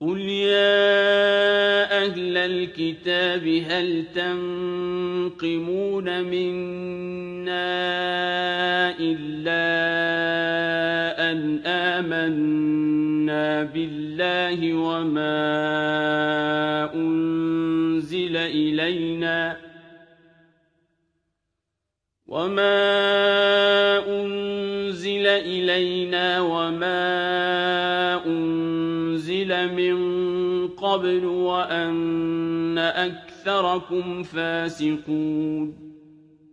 قُلْ يَا أَهْلَ الْكِتَابِ هَلْ تَنقِمُونَ مِنَّا إِلَّا أَنْ آمَنَّا بِاللَّهِ وَمَا أُنزِلَ إِلَيْنَا وَمَا أُنزِلَ مِن قَبْلُ وَأَنَّ أَكْثَرَكُمْ فَاسِقُونَ.